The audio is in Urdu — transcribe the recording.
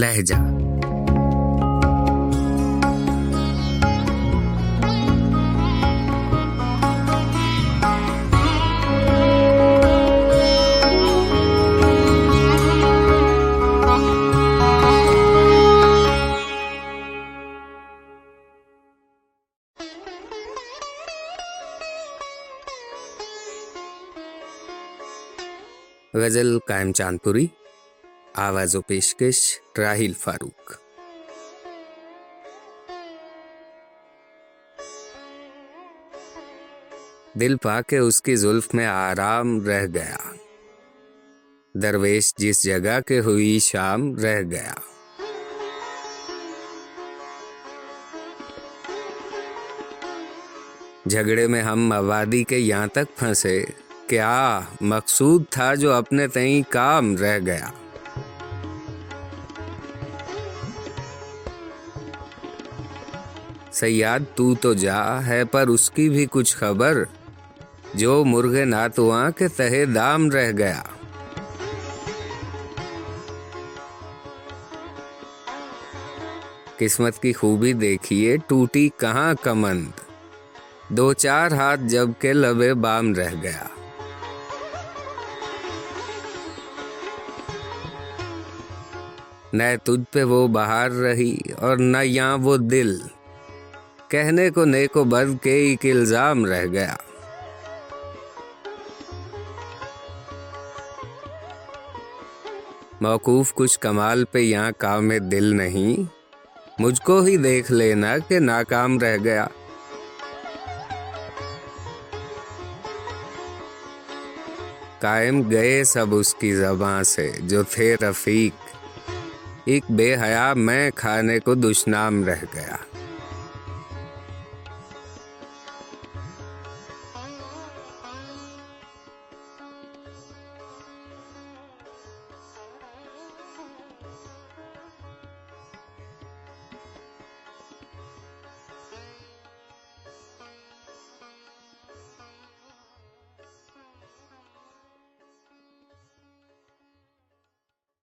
لہجہ۔ غزل قائم چاندپوری۔ آواز و پیشکش راہیل فاروق۔ دل پا کے اس کی زلف میں آرام رہ گیا۔ درویش جس جگہ کے ہوئی شام رہ گیا۔ جھگڑے میں ہم آبادی کے یہاں تک پھنسے کیا مقصود تھا جو اپنے تئیں کام رہ گیا۔ سیاد، تو تو جا ہے، پر اس کی بھی کچھ خبر۔ جو مرغ ناتواں کے تہے دام رہ گیا۔ قسمت کی خوبی دیکھیے، ٹوٹی کہاں کمند۔ دو چار ہاتھ جب کے لبے بام رہ گیا۔ نہ تجھ پہ وہ بہار رہی اور نہ یہاں وہ دل۔ کہنے کو نیکو بد کے ایک الزام رہ گیا۔ موقوف کچھ کمال پہ یہاں کام دل نہیں، مجھ کو ہی دیکھ لینا کہ ناکام رہ گیا۔ قائم گئے سب اس کی زباں سے جو تھے رفیق۔ ایک بے حیا میں کھانے کو دشنام رہ گیا۔